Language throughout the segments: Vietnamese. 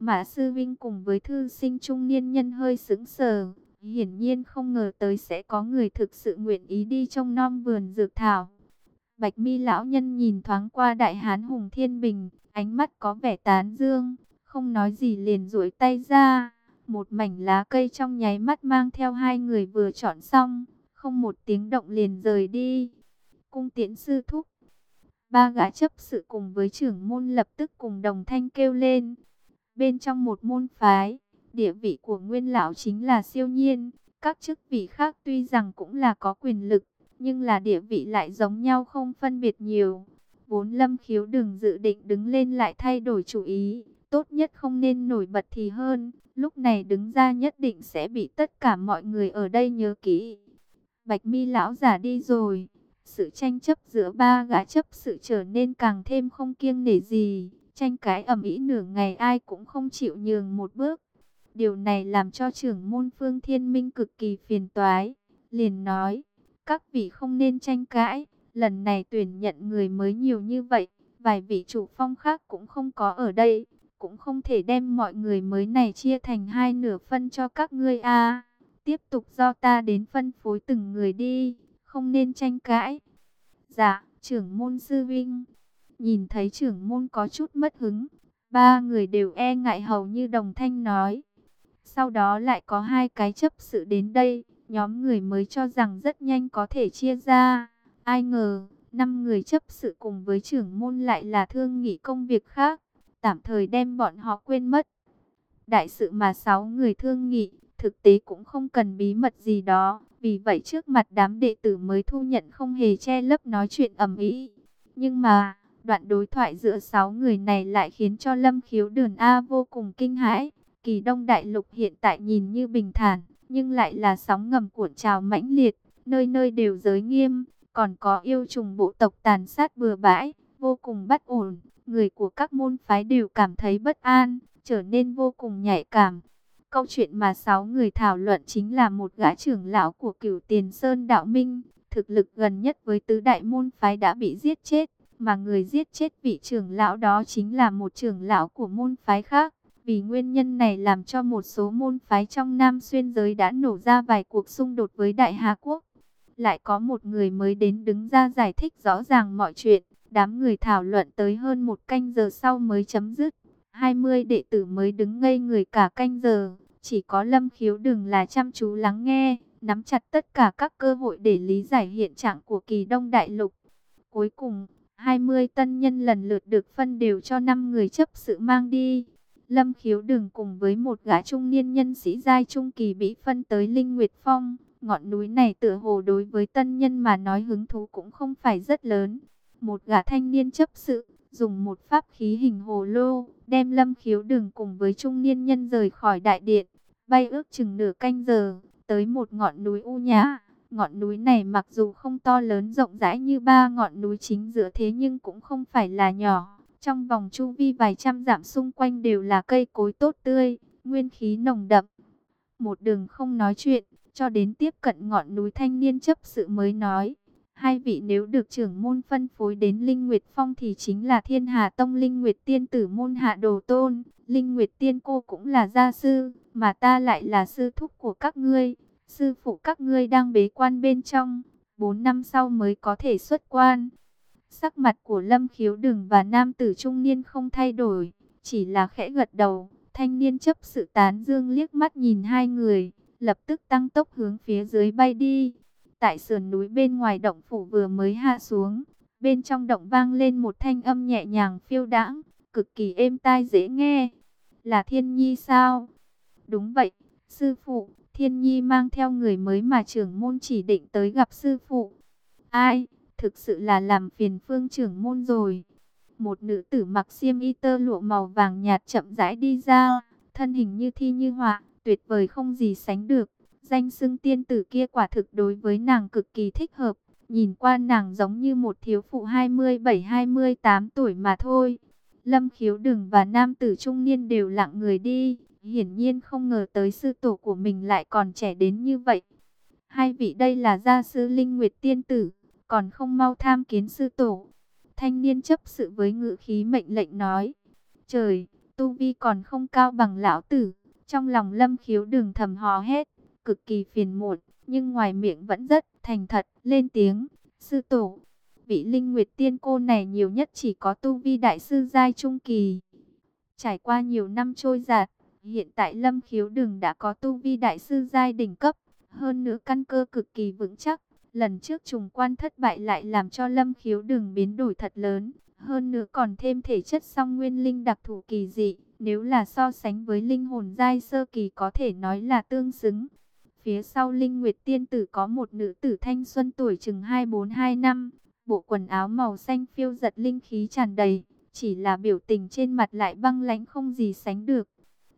Mã Sư Vinh cùng với thư sinh trung niên nhân hơi sững sờ, hiển nhiên không ngờ tới sẽ có người thực sự nguyện ý đi trong non vườn dược thảo. Bạch mi lão nhân nhìn thoáng qua đại hán Hùng Thiên Bình, ánh mắt có vẻ tán dương, không nói gì liền duỗi tay ra. Một mảnh lá cây trong nháy mắt mang theo hai người vừa chọn xong, không một tiếng động liền rời đi. Cung tiễn sư thúc. Ba gã chấp sự cùng với trưởng môn lập tức cùng đồng thanh kêu lên. Bên trong một môn phái, địa vị của nguyên lão chính là siêu nhiên. Các chức vị khác tuy rằng cũng là có quyền lực, nhưng là địa vị lại giống nhau không phân biệt nhiều. Vốn lâm khiếu đừng dự định đứng lên lại thay đổi chủ ý, tốt nhất không nên nổi bật thì hơn, lúc này đứng ra nhất định sẽ bị tất cả mọi người ở đây nhớ kỹ. Bạch mi lão già đi rồi, sự tranh chấp giữa ba gã chấp sự trở nên càng thêm không kiêng nể gì, tranh cãi ầm ĩ nửa ngày ai cũng không chịu nhường một bước. Điều này làm cho trưởng môn phương thiên minh cực kỳ phiền toái, liền nói, các vị không nên tranh cãi, lần này tuyển nhận người mới nhiều như vậy, vài vị chủ phong khác cũng không có ở đây, cũng không thể đem mọi người mới này chia thành hai nửa phân cho các ngươi a. tiếp tục do ta đến phân phối từng người đi, không nên tranh cãi. Dạ, trưởng môn sư vinh. Nhìn thấy trưởng môn có chút mất hứng, ba người đều e ngại hầu như đồng thanh nói. Sau đó lại có hai cái chấp sự đến đây, nhóm người mới cho rằng rất nhanh có thể chia ra. Ai ngờ, năm người chấp sự cùng với trưởng môn lại là thương nghị công việc khác, tạm thời đem bọn họ quên mất. Đại sự mà sáu người thương nghị, thực tế cũng không cần bí mật gì đó, vì vậy trước mặt đám đệ tử mới thu nhận không hề che lấp nói chuyện ầm ĩ. Nhưng mà, đoạn đối thoại giữa sáu người này lại khiến cho Lâm Khiếu Đường A vô cùng kinh hãi. Kỳ Đông Đại Lục hiện tại nhìn như bình thản, nhưng lại là sóng ngầm cuộn trào mãnh liệt, nơi nơi đều giới nghiêm, còn có yêu trùng bộ tộc tàn sát bừa bãi, vô cùng bất ổn. Người của các môn phái đều cảm thấy bất an, trở nên vô cùng nhạy cảm. Câu chuyện mà sáu người thảo luận chính là một gã trưởng lão của cửu tiền sơn đạo minh, thực lực gần nhất với tứ đại môn phái đã bị giết chết, mà người giết chết vị trưởng lão đó chính là một trưởng lão của môn phái khác. Vì nguyên nhân này làm cho một số môn phái trong Nam Xuyên giới đã nổ ra vài cuộc xung đột với Đại Hà Quốc. Lại có một người mới đến đứng ra giải thích rõ ràng mọi chuyện. Đám người thảo luận tới hơn một canh giờ sau mới chấm dứt. 20 đệ tử mới đứng ngây người cả canh giờ. Chỉ có lâm khiếu đừng là chăm chú lắng nghe, nắm chặt tất cả các cơ hội để lý giải hiện trạng của kỳ đông đại lục. Cuối cùng, 20 tân nhân lần lượt được phân đều cho 5 người chấp sự mang đi. Lâm khiếu đừng cùng với một gã trung niên nhân sĩ giai trung kỳ bị phân tới Linh Nguyệt Phong. Ngọn núi này tựa hồ đối với tân nhân mà nói hứng thú cũng không phải rất lớn. Một gã thanh niên chấp sự, dùng một pháp khí hình hồ lô, đem lâm khiếu đừng cùng với trung niên nhân rời khỏi đại điện. Bay ước chừng nửa canh giờ, tới một ngọn núi u nhã. Ngọn núi này mặc dù không to lớn rộng rãi như ba ngọn núi chính giữa thế nhưng cũng không phải là nhỏ trong vòng chu vi vài trăm dặm xung quanh đều là cây cối tốt tươi, nguyên khí nồng đậm. Một đường không nói chuyện, cho đến tiếp cận ngọn núi thanh niên chấp sự mới nói. Hai vị nếu được trưởng môn phân phối đến Linh Nguyệt Phong thì chính là Thiên Hà Tông Linh Nguyệt Tiên tử môn hạ đồ tôn. Linh Nguyệt Tiên cô cũng là gia sư, mà ta lại là sư thúc của các ngươi. Sư phụ các ngươi đang bế quan bên trong, bốn năm sau mới có thể xuất quan. Sắc mặt của Lâm Khiếu Đừng và nam tử trung niên không thay đổi, chỉ là khẽ gật đầu. Thanh niên chấp sự tán dương liếc mắt nhìn hai người, lập tức tăng tốc hướng phía dưới bay đi. Tại sườn núi bên ngoài động phủ vừa mới hạ xuống, bên trong động vang lên một thanh âm nhẹ nhàng phiêu đãng, cực kỳ êm tai dễ nghe. Là Thiên Nhi sao? Đúng vậy, sư phụ, Thiên Nhi mang theo người mới mà trưởng môn chỉ định tới gặp sư phụ. Ai? thực sự là làm phiền phương trưởng môn rồi. Một nữ tử mặc xiêm y tơ lụa màu vàng nhạt chậm rãi đi ra, thân hình như thi như họa, tuyệt vời không gì sánh được. Danh xưng tiên tử kia quả thực đối với nàng cực kỳ thích hợp, nhìn qua nàng giống như một thiếu phụ 27-28 tuổi mà thôi. Lâm khiếu đừng và nam tử trung niên đều lặng người đi, hiển nhiên không ngờ tới sư tổ của mình lại còn trẻ đến như vậy. Hai vị đây là gia sư Linh Nguyệt Tiên Tử, còn không mau tham kiến sư tổ. Thanh niên chấp sự với ngự khí mệnh lệnh nói, trời, tu vi còn không cao bằng lão tử. Trong lòng lâm khiếu đường thầm hò hét, cực kỳ phiền muộn, nhưng ngoài miệng vẫn rất thành thật, lên tiếng, sư tổ. Vị linh nguyệt tiên cô này nhiều nhất chỉ có tu vi đại sư giai trung kỳ. Trải qua nhiều năm trôi giạt, hiện tại lâm khiếu đường đã có tu vi đại sư giai đỉnh cấp, hơn nữa căn cơ cực kỳ vững chắc. Lần trước trùng quan thất bại lại làm cho lâm khiếu đường biến đổi thật lớn, hơn nữa còn thêm thể chất song nguyên linh đặc thù kỳ dị. Nếu là so sánh với linh hồn giai sơ kỳ có thể nói là tương xứng. Phía sau Linh Nguyệt Tiên Tử có một nữ tử thanh xuân tuổi chừng 242 năm, bộ quần áo màu xanh phiêu giật linh khí tràn đầy, chỉ là biểu tình trên mặt lại băng lãnh không gì sánh được.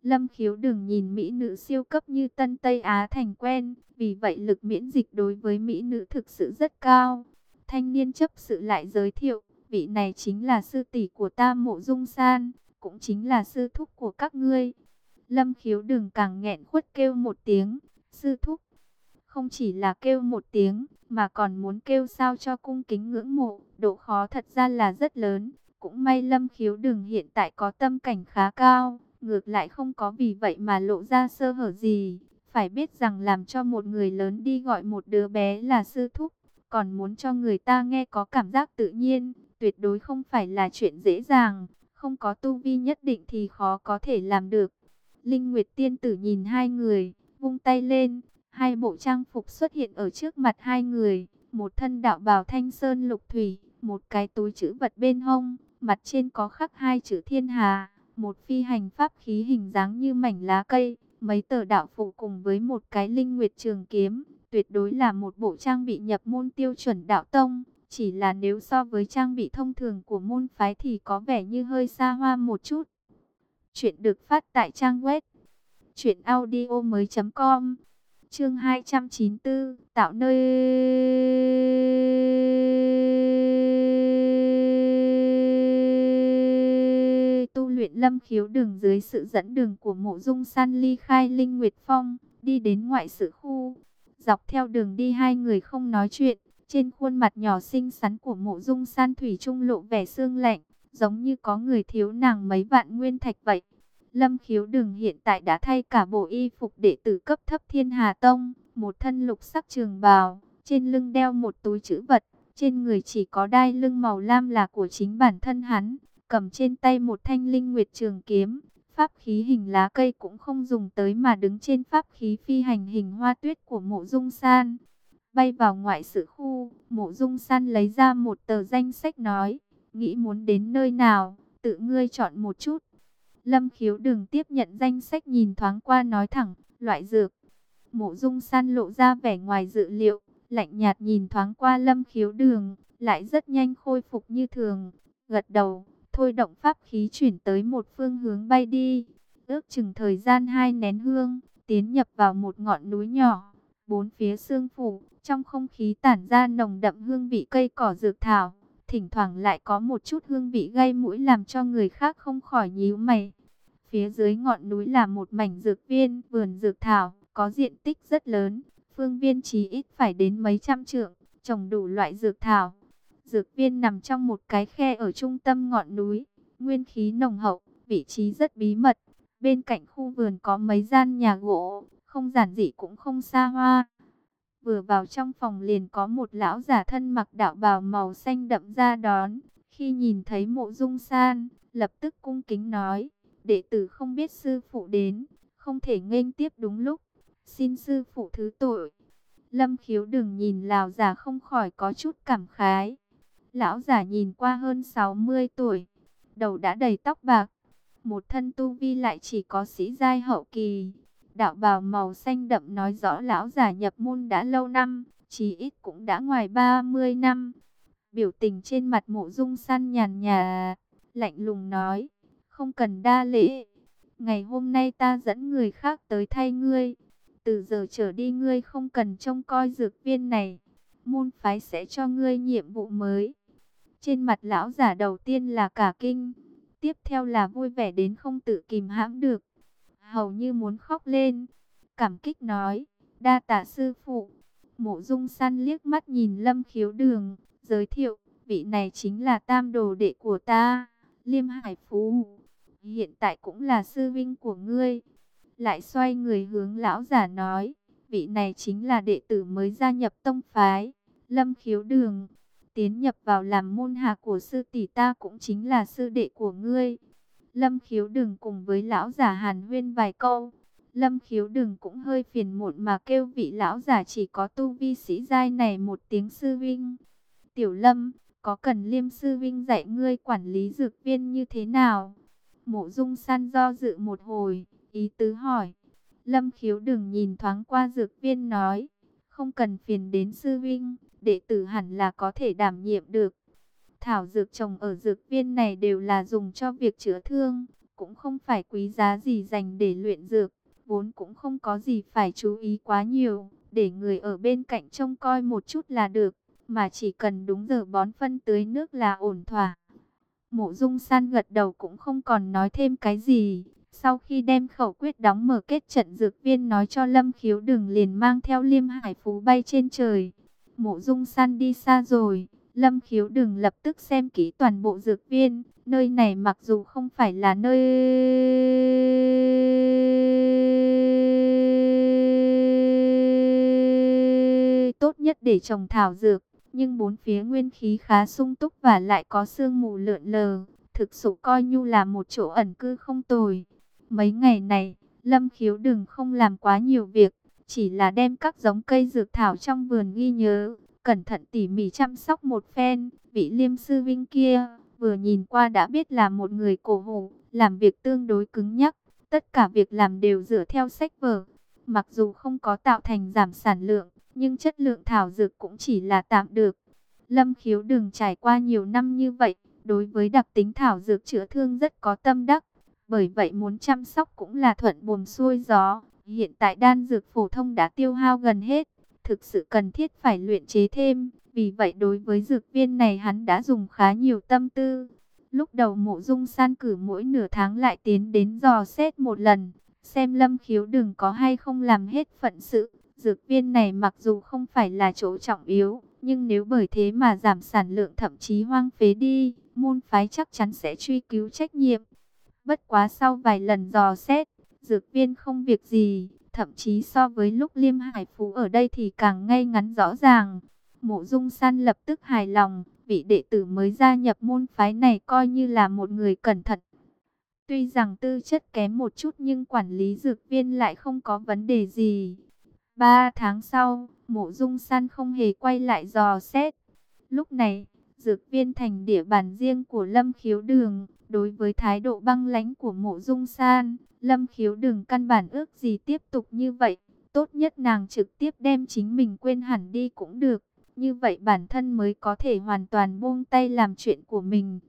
Lâm khiếu đừng nhìn mỹ nữ siêu cấp như Tân Tây Á thành quen, vì vậy lực miễn dịch đối với mỹ nữ thực sự rất cao. Thanh niên chấp sự lại giới thiệu, vị này chính là sư tỷ của ta mộ dung san, cũng chính là sư thúc của các ngươi. Lâm khiếu đừng càng nghẹn khuất kêu một tiếng, sư thúc. Không chỉ là kêu một tiếng, mà còn muốn kêu sao cho cung kính ngưỡng mộ, độ khó thật ra là rất lớn. Cũng may lâm khiếu đừng hiện tại có tâm cảnh khá cao, ngược lại không có vì vậy mà lộ ra sơ hở gì. Phải biết rằng làm cho một người lớn đi gọi một đứa bé là sư thúc, còn muốn cho người ta nghe có cảm giác tự nhiên, tuyệt đối không phải là chuyện dễ dàng không có tu vi nhất định thì khó có thể làm được. Linh Nguyệt tiên tử nhìn hai người, vung tay lên, hai bộ trang phục xuất hiện ở trước mặt hai người, một thân đạo bào thanh sơn lục thủy, một cái túi chữ vật bên hông, mặt trên có khắc hai chữ thiên hà, một phi hành pháp khí hình dáng như mảnh lá cây, mấy tờ đạo phụ cùng với một cái linh nguyệt trường kiếm, tuyệt đối là một bộ trang bị nhập môn tiêu chuẩn đạo tông. Chỉ là nếu so với trang bị thông thường của môn phái thì có vẻ như hơi xa hoa một chút. Chuyện được phát tại trang web truyệnaudiomoi.com. Chương 294, tạo nơi luyện Lâm Khiếu đường dưới sự dẫn đường của Mộ Dung San ly khai Linh Nguyệt Phong, đi đến ngoại sự khu. Dọc theo đường đi hai người không nói chuyện, trên khuôn mặt nhỏ xinh xắn của mộ dung san thủy trung lộ vẻ xương lạnh, giống như có người thiếu nàng mấy vạn nguyên thạch vậy. Lâm khiếu Đường hiện tại đã thay cả bộ y phục đệ tử cấp thấp thiên hà tông, một thân lục sắc trường bào, trên lưng đeo một túi chữ vật, trên người chỉ có đai lưng màu lam là của chính bản thân hắn, cầm trên tay một thanh linh nguyệt trường kiếm, pháp khí hình lá cây cũng không dùng tới mà đứng trên pháp khí phi hành hình hoa tuyết của mộ dung san bay vào ngoại sự khu, mộ dung san lấy ra một tờ danh sách nói, nghĩ muốn đến nơi nào, tự ngươi chọn một chút. Lâm khiếu đừng tiếp nhận danh sách nhìn thoáng qua nói thẳng, loại dược. Mộ dung san lộ ra vẻ ngoài dự liệu, lạnh nhạt nhìn thoáng qua lâm khiếu đường, lại rất nhanh khôi phục như thường, gật đầu, thôi động pháp khí chuyển tới một phương hướng bay đi, ước chừng thời gian hai nén hương, tiến nhập vào một ngọn núi nhỏ, bốn phía sương phủ, trong không khí tản ra nồng đậm hương vị cây cỏ dược thảo, thỉnh thoảng lại có một chút hương vị gây mũi làm cho người khác không khỏi nhíu mày. Phía dưới ngọn núi là một mảnh dược viên, vườn dược thảo, có diện tích rất lớn, phương viên chí ít phải đến mấy trăm trượng, trồng đủ loại dược thảo. Dược viên nằm trong một cái khe ở trung tâm ngọn núi, nguyên khí nồng hậu, vị trí rất bí mật. Bên cạnh khu vườn có mấy gian nhà gỗ, không giản dị cũng không xa hoa. Vừa vào trong phòng liền có một lão giả thân mặc đạo bào màu xanh đậm ra đón. Khi nhìn thấy mộ dung san, lập tức cung kính nói, đệ tử không biết sư phụ đến, không thể nghênh tiếp đúng lúc. Xin sư phụ thứ tội. Lâm khiếu đừng nhìn lão giả không khỏi có chút cảm khái. Lão giả nhìn qua hơn 60 tuổi, đầu đã đầy tóc bạc, một thân tu vi lại chỉ có sĩ giai hậu kỳ Đạo bào màu xanh đậm nói rõ lão giả nhập môn đã lâu năm, chí ít cũng đã ngoài 30 năm. Biểu tình trên mặt mộ dung san nhàn nhà, lạnh lùng nói, không cần đa lễ. Ngày hôm nay ta dẫn người khác tới thay ngươi. Từ giờ trở đi ngươi không cần trông coi dược viên này. Môn phái sẽ cho ngươi nhiệm vụ mới. Trên mặt lão giả đầu tiên là cả kinh. Tiếp theo là vui vẻ đến không tự kìm hãm được hầu như muốn khóc lên. Cảm kích nói, đa tạ sư phụ. Mộ dung săn liếc mắt nhìn lâm khiếu đường, giới thiệu, vị này chính là tam đồ đệ của ta, Liêm Hải Phú. hiện tại cũng là sư vinh của ngươi. Lại xoay người hướng lão giả nói, vị này chính là đệ tử mới gia nhập tông phái, lâm khiếu đường. Tiến nhập vào làm môn hạ của sư tỷ ta cũng chính là sư đệ của ngươi. Lâm khiếu đường cùng với lão giả hàn huyên vài câu. Lâm khiếu đường cũng hơi phiền muộn mà kêu vị lão giả chỉ có tu vi sĩ giai này một tiếng sư vinh. Tiểu lâm, có cần liêm sư vinh dạy ngươi quản lý dược viên như thế nào? Mộ dung san do dự một hồi, ý tứ hỏi. Lâm khiếu đừng nhìn thoáng qua dược viên nói, không cần phiền đến sư vinh, đệ tử hẳn là có thể đảm nhiệm được. Thảo dược trồng ở dược viên này đều là dùng cho việc chữa thương, cũng không phải quý giá gì dành để luyện dược, vốn cũng không có gì phải chú ý quá nhiều, để người ở bên cạnh trông coi một chút là được, mà chỉ cần đúng giờ bón phân tưới nước là ổn thỏa. Mộ dung san gật đầu cũng không còn nói thêm cái gì, sau khi đem khẩu quyết đóng mở kết trận dược viên nói cho Lâm Khiếu đừng liền mang theo liêm hải phú bay trên trời. Mộ dung san đi xa rồi, Lâm Khiếu đừng lập tức xem kỹ toàn bộ dược viên. Nơi này mặc dù không phải là nơi tốt nhất để trồng thảo dược, nhưng bốn phía nguyên khí khá sung túc và lại có sương mù lượn lờ, thực sự coi như là một chỗ ẩn cư không tồi. Mấy ngày này, Lâm Khiếu đừng không làm quá nhiều việc, chỉ là đem các giống cây dược thảo trong vườn ghi nhớ, cẩn thận tỉ mỉ chăm sóc một phen. Vị liêm sư vinh kia, vừa nhìn qua đã biết là một người cổ hủ, làm việc tương đối cứng nhắc, tất cả việc làm đều dựa theo sách vở. Mặc dù không có tạo thành giảm sản lượng, nhưng chất lượng thảo dược cũng chỉ là tạm được. Lâm khiếu đừng trải qua nhiều năm như vậy, đối với đặc tính thảo dược chữa thương rất có tâm đắc. Bởi vậy muốn chăm sóc cũng là thuận buồm xuôi gió. Hiện tại đan dược phổ thông đã tiêu hao gần hết. Thực sự cần thiết phải luyện chế thêm. Vì vậy đối với dược viên này hắn đã dùng khá nhiều tâm tư. Lúc đầu mộ dung san cử mỗi nửa tháng lại tiến đến dò xét một lần. Xem lâm khiếu đừng có hay không làm hết phận sự. Dược viên này mặc dù không phải là chỗ trọng yếu. Nhưng nếu bởi thế mà giảm sản lượng thậm chí hoang phế đi, môn phái chắc chắn sẽ truy cứu trách nhiệm. Bất quá sau vài lần dò xét, dược viên không việc gì, thậm chí so với lúc Liêm Hải Phú ở đây thì càng ngay ngắn rõ ràng. Mộ Dung San lập tức hài lòng, vị đệ tử mới gia nhập môn phái này coi như là một người cẩn thận. Tuy rằng tư chất kém một chút nhưng quản lý dược viên lại không có vấn đề gì. Ba tháng sau, mộ dung san không hề quay lại dò xét. Lúc này, dược viên thành địa bàn riêng của Lâm Khiếu Đường. Đối với thái độ băng lãnh của mộ dung san, Lâm Khiếu Đường căn bản ước gì tiếp tục như vậy. Tốt nhất nàng trực tiếp đem chính mình quên hẳn đi cũng được. Như vậy bản thân mới có thể hoàn toàn buông tay làm chuyện của mình.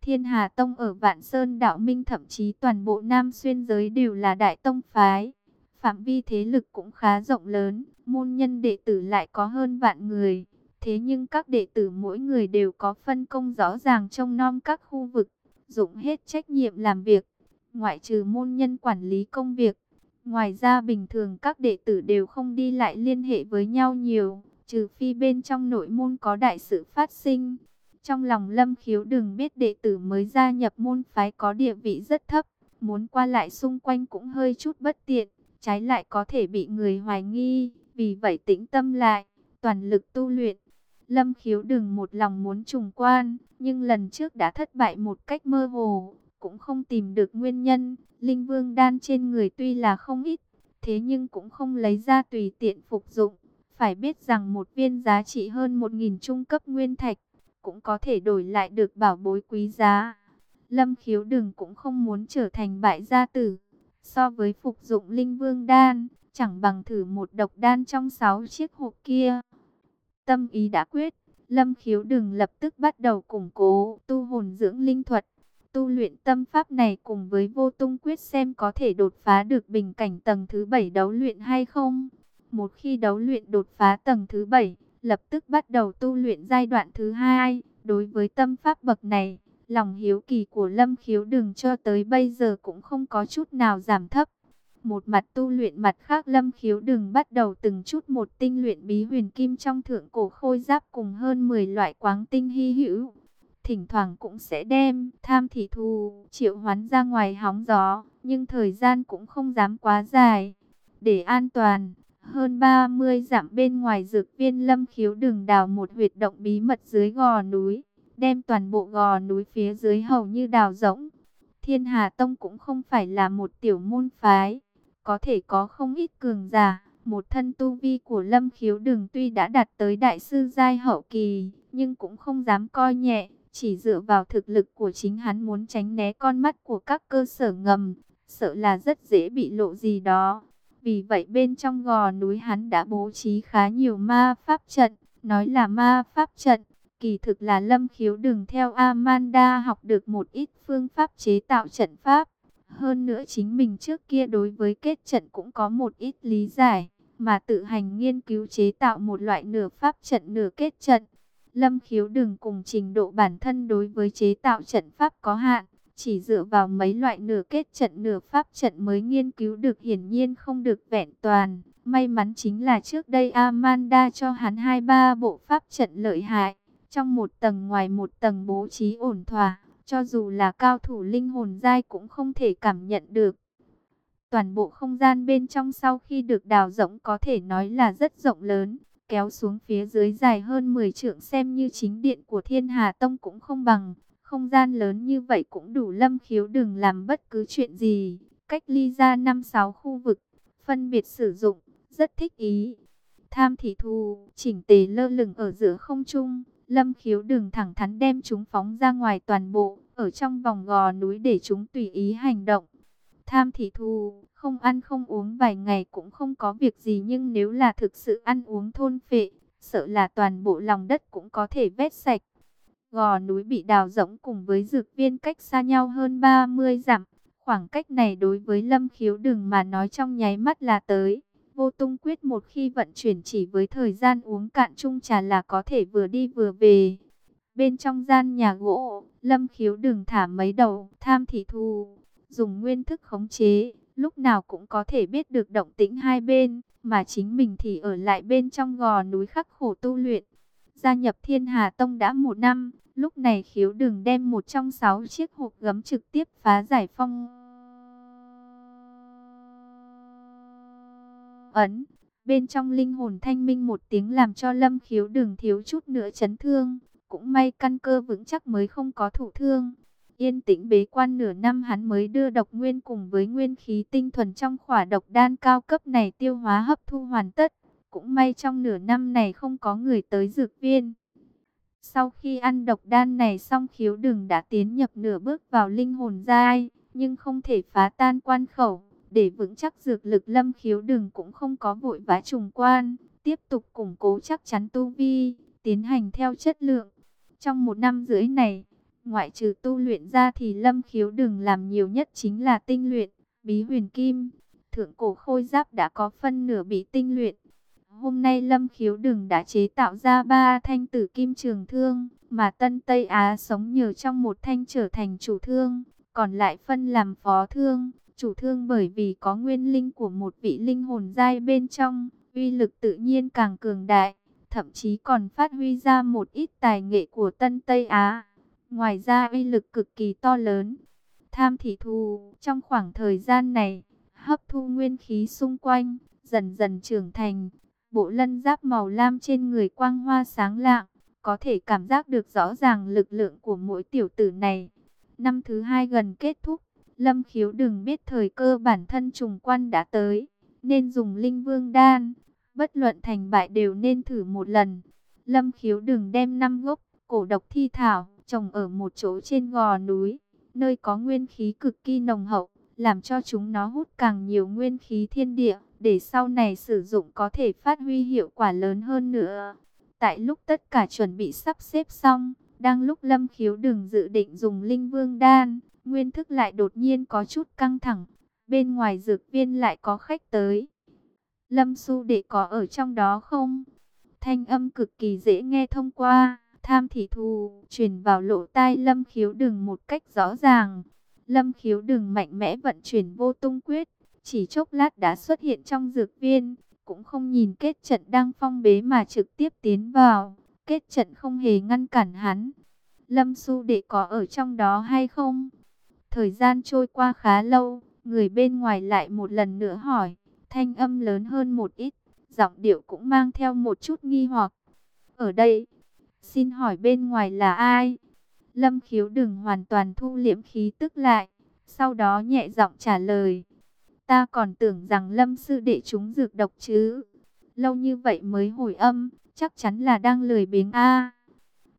Thiên Hà Tông ở Vạn Sơn Đạo Minh thậm chí toàn bộ Nam Xuyên giới đều là đại tông phái. Phạm vi thế lực cũng khá rộng lớn, môn nhân đệ tử lại có hơn vạn người. Thế nhưng các đệ tử mỗi người đều có phân công rõ ràng trong non các khu vực, dụng hết trách nhiệm làm việc, ngoại trừ môn nhân quản lý công việc. Ngoài ra bình thường các đệ tử đều không đi lại liên hệ với nhau nhiều, trừ phi bên trong nội môn có đại sự phát sinh. Trong lòng lâm khiếu đừng biết đệ tử mới gia nhập môn phái có địa vị rất thấp, muốn qua lại xung quanh cũng hơi chút bất tiện, trái lại có thể bị người hoài nghi, vì vậy tĩnh tâm lại, toàn lực tu luyện. Lâm khiếu đừng một lòng muốn trùng quan, nhưng lần trước đã thất bại một cách mơ hồ, cũng không tìm được nguyên nhân. Linh vương đan trên người tuy là không ít, thế nhưng cũng không lấy ra tùy tiện phục dụng. Phải biết rằng một viên giá trị hơn một nghìn trung cấp nguyên thạch, cũng có thể đổi lại được bảo bối quý giá. Lâm khiếu đừng cũng không muốn trở thành bại gia tử. So với phục dụng linh vương đan, chẳng bằng thử một độc đan trong sáu chiếc hộp kia. Tâm ý đã quyết, Lâm Khiếu đừng lập tức bắt đầu củng cố tu hồn dưỡng linh thuật. Tu luyện tâm pháp này cùng với vô tung quyết xem có thể đột phá được bình cảnh tầng thứ 7 đấu luyện hay không. Một khi đấu luyện đột phá tầng thứ 7, lập tức bắt đầu tu luyện giai đoạn thứ 2. Đối với tâm pháp bậc này, lòng hiếu kỳ của Lâm Khiếu đừng cho tới bây giờ cũng không có chút nào giảm thấp. Một mặt tu luyện mặt khác lâm khiếu đừng bắt đầu từng chút một tinh luyện bí huyền kim trong thượng cổ khôi giáp cùng hơn 10 loại quáng tinh hy hữu. thỉnh thoảng cũng sẽ đem tham thị thù triệu hoán ra ngoài hóng gió, nhưng thời gian cũng không dám quá dài. Để an toàn, hơn 30 dặm bên ngoài dược viên lâm khiếu đường đào một huyệt động bí mật dưới gò núi, đem toàn bộ gò núi phía dưới hầu như đào rỗng. Thiên Hà Tông cũng không phải là một tiểu môn phái, có thể có không ít cường giả. Một thân tu vi của Lâm Khiếu Đường tuy đã đạt tới đại sư giai hậu kỳ, nhưng cũng không dám coi nhẹ, chỉ dựa vào thực lực của chính hắn muốn tránh né con mắt của các cơ sở ngầm, sợ là rất dễ bị lộ gì đó. Vì vậy bên trong gò núi hắn đã bố trí khá nhiều ma pháp trận, nói là ma pháp trận, kỳ thực là lâm khiếu đừng theo Amanda học được một ít phương pháp chế tạo trận pháp. Hơn nữa chính mình trước kia đối với kết trận cũng có một ít lý giải, mà tự hành nghiên cứu chế tạo một loại nửa pháp trận nửa kết trận. Lâm khiếu đừng cùng trình độ bản thân đối với chế tạo trận pháp có hạn, chỉ dựa vào mấy loại nửa kết trận nửa pháp trận mới nghiên cứu được hiển nhiên không được vẹn toàn. May mắn chính là trước đây Amanda cho hắn hai ba bộ pháp trận lợi hại, trong một tầng ngoài một tầng bố trí ổn thỏa, cho dù là cao thủ linh hồn giai cũng không thể cảm nhận được. Toàn bộ không gian bên trong sau khi được đào rộng có thể nói là rất rộng lớn, kéo xuống phía dưới dài hơn 10 trượng xem như chính điện của Thiên Hà Tông cũng không bằng. Không gian lớn như vậy cũng đủ lâm khiếu đừng làm bất cứ chuyện gì. Cách ly ra 5-6 khu vực, phân biệt sử dụng, rất thích ý. Tham thị thù, chỉnh tề lơ lửng ở giữa không trung. Lâm khiếu đừng thẳng thắn đem chúng phóng ra ngoài toàn bộ, ở trong vòng gò núi để chúng tùy ý hành động. Tham thì thu không ăn không uống vài ngày cũng không có việc gì nhưng nếu là thực sự ăn uống thôn phệ, sợ là toàn bộ lòng đất cũng có thể vét sạch. Gò núi bị đào rỗng cùng với dược viên cách xa nhau hơn 30 dặm. Khoảng cách này đối với lâm khiếu đừng mà nói trong nháy mắt là tới. Vô tung quyết một khi vận chuyển chỉ với thời gian uống cạn chung trà là có thể vừa đi vừa về. Bên trong gian nhà gỗ, lâm khiếu đừng thả mấy đầu tham thị thu, dùng nguyên thức khống chế, lúc nào cũng có thể biết được động tĩnh hai bên, mà chính mình thì ở lại bên trong gò núi khắc khổ tu luyện. Gia nhập Thiên Hà Tông đã một năm, lúc này khiếu đừng đem một trong sáu chiếc hộp gấm trực tiếp phá giải phong. Ấn, bên trong linh hồn thanh minh một tiếng làm cho lâm khiếu đừng thiếu chút nữa chấn thương, cũng may căn cơ vững chắc mới không có thụ thương. Yên tĩnh bế quan nửa năm hắn mới đưa độc nguyên cùng với nguyên khí tinh thuần trong khỏa độc đan cao cấp này tiêu hóa hấp thu hoàn tất. Cũng may trong nửa năm này không có người tới dược viên. Sau khi ăn độc đan này xong khiếu đừng đã tiến nhập nửa bước vào linh hồn giai, nhưng không thể phá tan quan khẩu. Để vững chắc dược lực lâm khiếu đừng cũng không có vội vã trùng quan, tiếp tục củng cố chắc chắn tu vi, tiến hành theo chất lượng. Trong một năm rưỡi này, ngoại trừ tu luyện ra thì lâm khiếu đừng làm nhiều nhất chính là tinh luyện, bí huyền kim. Thượng cổ khôi giáp đã có phân nửa bị tinh luyện, Hôm nay Lâm Khiếu Đừng đã chế tạo ra ba thanh tử kim trường thương, mà Tân Tây Á sống nhờ trong một thanh trở thành chủ thương, còn lại phân làm phó thương. Chủ thương bởi vì có nguyên linh của một vị linh hồn giai bên trong, uy lực tự nhiên càng cường đại, thậm chí còn phát huy ra một ít tài nghệ của Tân Tây Á. Ngoài ra uy lực cực kỳ to lớn. Tham thị thù trong khoảng thời gian này, hấp thu nguyên khí xung quanh, dần dần trưởng thành, Bộ lân giáp màu lam trên người quang hoa sáng lạng, có thể cảm giác được rõ ràng lực lượng của mỗi tiểu tử này. Năm thứ hai gần kết thúc, Lâm Khiếu đừng biết thời cơ bản thân trùng quan đã tới, nên dùng linh vương đan, bất luận thành bại đều nên thử một lần. Lâm Khiếu đừng đem năm gốc cổ độc thi thảo trồng ở một chỗ trên gò núi, nơi có nguyên khí cực kỳ nồng hậu, làm cho chúng nó hút càng nhiều nguyên khí thiên địa để sau này sử dụng có thể phát huy hiệu quả lớn hơn nữa. Tại lúc tất cả chuẩn bị sắp xếp xong, đang lúc Lâm Khiếu đừng dự định dùng Linh Vương Đan, nguyên thức lại đột nhiên có chút căng thẳng, bên ngoài dược viên lại có khách tới. Lâm Su đệ có ở trong đó không? Thanh âm cực kỳ dễ nghe thông qua, tham thị thù, truyền vào lỗ tai Lâm Khiếu đừng một cách rõ ràng. Lâm Khiếu đừng mạnh mẽ vận chuyển vô tung quyết, chỉ chốc lát đã xuất hiện trong dược viên, cũng không nhìn kết trận đang phong bế mà trực tiếp tiến vào. Kết trận không hề ngăn cản hắn. Lâm Su Đệ có ở trong đó hay không? Thời gian trôi qua khá lâu, người bên ngoài lại một lần nữa hỏi, thanh âm lớn hơn một ít, giọng điệu cũng mang theo một chút nghi hoặc. Ở đây, xin hỏi bên ngoài là ai? Lâm khiếu đừng hoàn toàn thu liễm khí tức lại, sau đó nhẹ giọng trả lời. Ta còn tưởng rằng lâm sư đệ chúng dược độc chứ. Lâu như vậy mới hồi âm, chắc chắn là đang lười biếng a.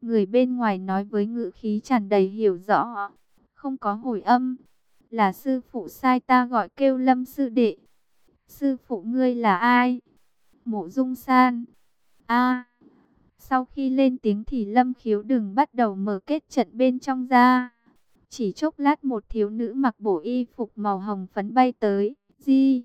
Người bên ngoài nói với ngữ khí tràn đầy hiểu rõ. Không có hồi âm. Là sư phụ sai ta gọi kêu lâm sư đệ. Sư phụ ngươi là ai? Mộ dung san. a Sau khi lên tiếng thì lâm khiếu đừng bắt đầu mở kết trận bên trong ra. Chỉ chốc lát một thiếu nữ mặc bộ y phục màu hồng phấn bay tới. Di.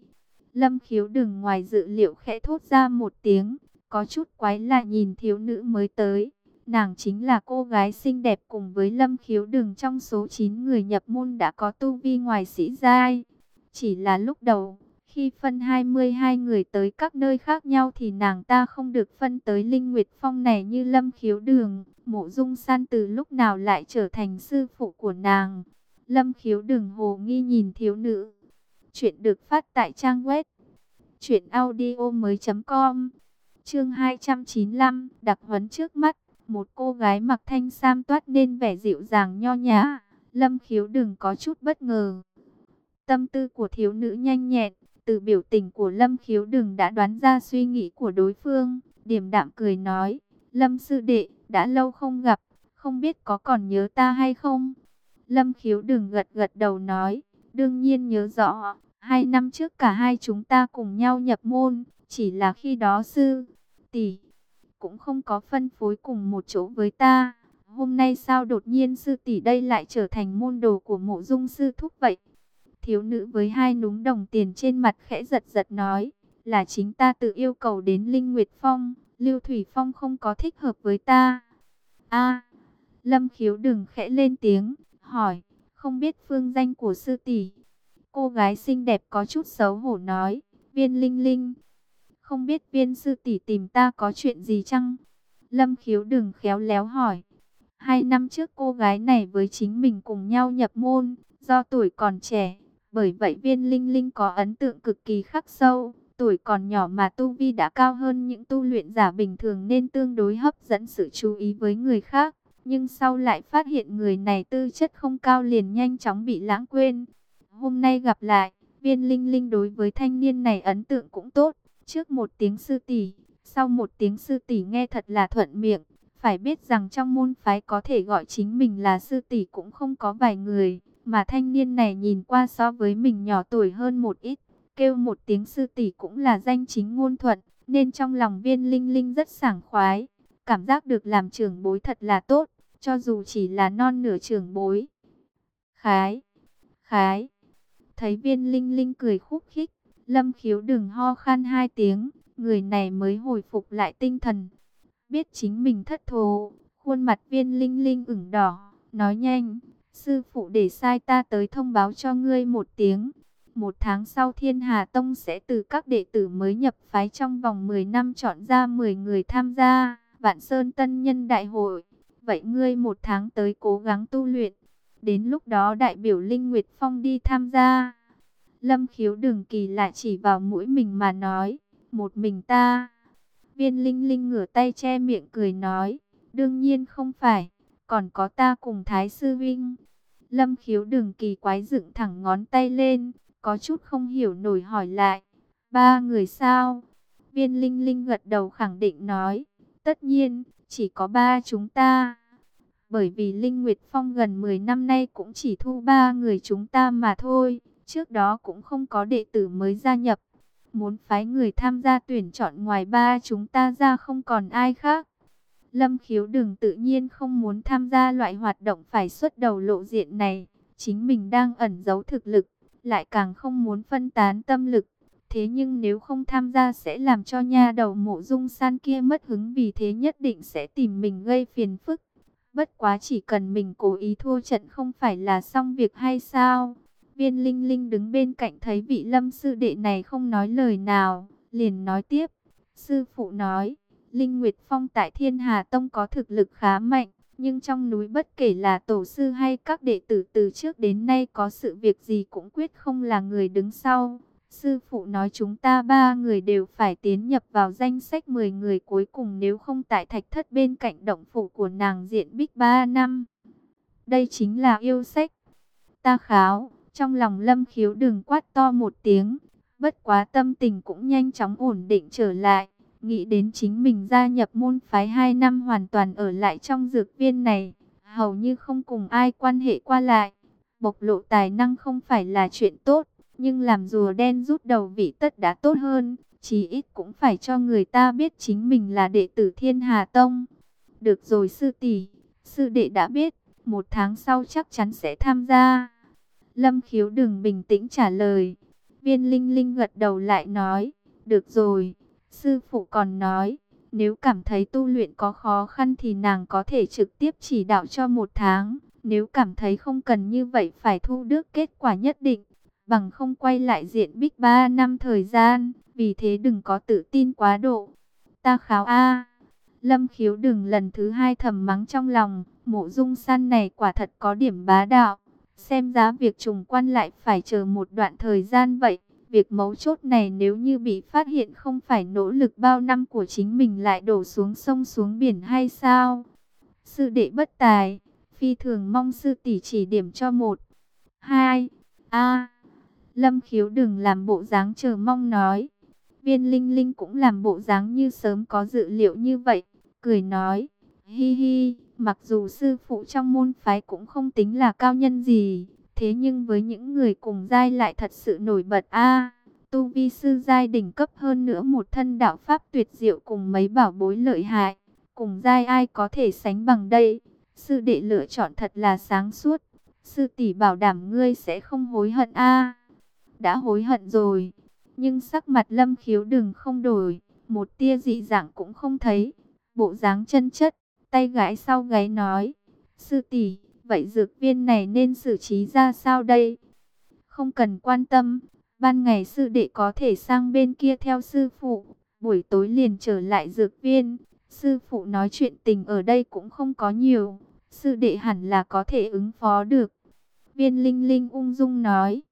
Lâm khiếu đừng ngoài dự liệu khẽ thốt ra một tiếng. Có chút quái lạ nhìn thiếu nữ mới tới. Nàng chính là cô gái xinh đẹp cùng với Lâm Khiếu Đừng trong số 9 người nhập môn đã có tu vi ngoài sĩ giai. Chỉ là lúc đầu, khi phân 22 người tới các nơi khác nhau thì nàng ta không được phân tới Linh Nguyệt Phong này như Lâm Khiếu Đường. Mộ Dung San từ lúc nào lại trở thành sư phụ của nàng. Lâm Khiếu Đường hồ nghi nhìn thiếu nữ. Chuyện được phát tại trang web. Chuyện audio mới.com Chương 295 Đặc huấn trước mắt một cô gái mặc thanh sam toát nên vẻ dịu dàng nho nhã. Lâm khiếu đường có chút bất ngờ. Tâm tư của thiếu nữ nhanh nhẹn, từ biểu tình của Lâm khiếu đừng đã đoán ra suy nghĩ của đối phương. Điểm đạm cười nói, Lâm sư đệ, đã lâu không gặp, không biết có còn nhớ ta hay không? Lâm khiếu đừng gật gật đầu nói, đương nhiên nhớ rõ, hai năm trước cả hai chúng ta cùng nhau nhập môn, chỉ là khi đó sư, tỷ cũng không có phân phối cùng một chỗ với ta. Hôm nay sao đột nhiên sư tỷ đây lại trở thành môn đồ của mộ dung sư thúc vậy? Thiếu nữ với hai núm đồng tiền trên mặt khẽ giật giật nói, là chính ta tự yêu cầu đến Linh Nguyệt Phong, Lưu Thủy Phong không có thích hợp với ta. a Lâm khiếu đừng khẽ lên tiếng, hỏi, không biết phương danh của sư tỷ. Cô gái xinh đẹp có chút xấu hổ nói, viên linh linh. Không biết viên sư tỷ tìm ta có chuyện gì chăng? Lâm khiếu đừng khéo léo hỏi. Hai năm trước cô gái này với chính mình cùng nhau nhập môn, do tuổi còn trẻ. Bởi vậy viên linh linh có ấn tượng cực kỳ khắc sâu. Tuổi còn nhỏ mà tu vi đã cao hơn những tu luyện giả bình thường nên tương đối hấp dẫn sự chú ý với người khác. Nhưng sau lại phát hiện người này tư chất không cao liền nhanh chóng bị lãng quên. Hôm nay gặp lại, viên linh linh đối với thanh niên này ấn tượng cũng tốt. Trước một tiếng sư tỷ, sau một tiếng sư tỷ nghe thật là thuận miệng. Phải biết rằng trong môn phái có thể gọi chính mình là sư tỷ cũng không có vài người. Mà thanh niên này nhìn qua so với mình nhỏ tuổi hơn một ít. Kêu một tiếng sư tỷ cũng là danh chính ngôn thuận. Nên trong lòng viên linh linh rất sảng khoái. Cảm giác được làm trưởng bối thật là tốt. Cho dù chỉ là non nửa trưởng bối. Khái. Khái. Thấy viên linh linh cười khúc khích. Lâm khiếu đừng ho khan hai tiếng, người này mới hồi phục lại tinh thần. Biết chính mình thất thố, khuôn mặt viên linh linh ửng đỏ, nói nhanh, sư phụ để sai ta tới thông báo cho ngươi một tiếng. Một tháng sau Thiên Hà Tông sẽ từ các đệ tử mới nhập phái trong vòng 10 năm chọn ra 10 người tham gia Vạn Sơn Tân Nhân Đại hội. Vậy ngươi một tháng tới cố gắng tu luyện. Đến lúc đó đại biểu Linh Nguyệt Phong đi tham gia. Lâm khiếu đừng kỳ lại chỉ vào mũi mình mà nói, một mình ta. Viên Linh Linh ngửa tay che miệng cười nói, đương nhiên không phải, còn có ta cùng Thái Sư Vinh. Lâm khiếu đừng kỳ quái dựng thẳng ngón tay lên, có chút không hiểu nổi hỏi lại, ba người sao? Viên Linh Linh gật đầu khẳng định nói, tất nhiên, chỉ có ba chúng ta. Bởi vì Linh Nguyệt Phong gần 10 năm nay cũng chỉ thu ba người chúng ta mà thôi. Trước đó cũng không có đệ tử mới gia nhập. Muốn phái người tham gia tuyển chọn ngoài ba chúng ta ra không còn ai khác. Lâm khiếu đừng tự nhiên không muốn tham gia loại hoạt động phải xuất đầu lộ diện này. Chính mình đang ẩn giấu thực lực, lại càng không muốn phân tán tâm lực. Thế nhưng nếu không tham gia sẽ làm cho nha đầu mộ dung san kia mất hứng vì thế nhất định sẽ tìm mình gây phiền phức. Bất quá chỉ cần mình cố ý thua trận không phải là xong việc hay sao? Viên Linh Linh đứng bên cạnh thấy vị lâm sư đệ này không nói lời nào, liền nói tiếp. Sư phụ nói, Linh Nguyệt Phong tại Thiên Hà Tông có thực lực khá mạnh, Nhưng trong núi bất kể là tổ sư hay các đệ tử từ trước đến nay có sự việc gì cũng quyết không là người đứng sau. Sư phụ nói chúng ta ba người đều phải tiến nhập vào danh sách 10 người cuối cùng nếu không tại thạch thất bên cạnh động phủ của nàng diện bích 3 năm. Đây chính là yêu sách. Ta kháo, trong lòng lâm khiếu đừng quát to một tiếng, bất quá tâm tình cũng nhanh chóng ổn định trở lại. Nghĩ đến chính mình gia nhập môn phái 2 năm hoàn toàn ở lại trong dược viên này, hầu như không cùng ai quan hệ qua lại. Bộc lộ tài năng không phải là chuyện tốt, nhưng làm rùa đen rút đầu vị tất đã tốt hơn, chí ít cũng phải cho người ta biết chính mình là đệ tử Thiên Hà Tông. Được rồi sư tỷ, sư đệ đã biết, một tháng sau chắc chắn sẽ tham gia. Lâm khiếu đừng bình tĩnh trả lời. Viên Linh Linh gật đầu lại nói, được rồi, sư phụ còn nói, nếu cảm thấy tu luyện có khó khăn thì nàng có thể trực tiếp chỉ đạo cho một tháng. Nếu cảm thấy không cần như vậy phải thu được kết quả nhất định, bằng không quay lại diện bích 3 năm thời gian, vì thế đừng có tự tin quá độ. Ta kháo A. Lâm khiếu đừng lần thứ hai thầm mắng trong lòng, mộ dung san này quả thật có điểm bá đạo. Xem giá việc trùng quan lại phải chờ một đoạn thời gian vậy. Việc mấu chốt này nếu như bị phát hiện không phải nỗ lực bao năm của chính mình lại đổ xuống sông xuống biển hay sao? Sư đệ bất tài, phi thường mong sư tỷ chỉ điểm cho một. Hai, A. Lâm khiếu đừng làm bộ dáng chờ mong nói. Viên Linh Linh cũng làm bộ dáng như sớm có dự liệu như vậy, cười nói, hi hi, mặc dù sư phụ trong môn phái cũng không tính là cao nhân gì, thế nhưng với những người cùng giai lại thật sự nổi bật a. tu vi sư giai đỉnh cấp hơn nữa một thân đạo pháp tuyệt diệu cùng mấy bảo bối lợi hại, cùng giai ai có thể sánh bằng đây? Sư đệ lựa chọn thật là sáng suốt, sư tỷ bảo đảm ngươi sẽ không hối hận a. Đã hối hận rồi nhưng sắc mặt lâm khiếu đừng không đổi, một tia dị dạng cũng không thấy. Bộ dáng chân chất, tay gãi sau gáy nói, sư tỷ, vậy dược viên này nên xử trí ra sao đây? Không cần quan tâm, ban ngày sư đệ có thể sang bên kia theo sư phụ, buổi tối liền trở lại dược viên. Sư phụ nói chuyện tình ở đây cũng không có nhiều, sư đệ hẳn là có thể ứng phó được. Viên Linh Linh ung dung nói.